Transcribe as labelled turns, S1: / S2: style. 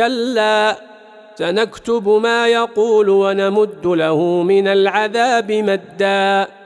S1: كلا سنكتب ما يقول ونمد له من العذاب مدّا.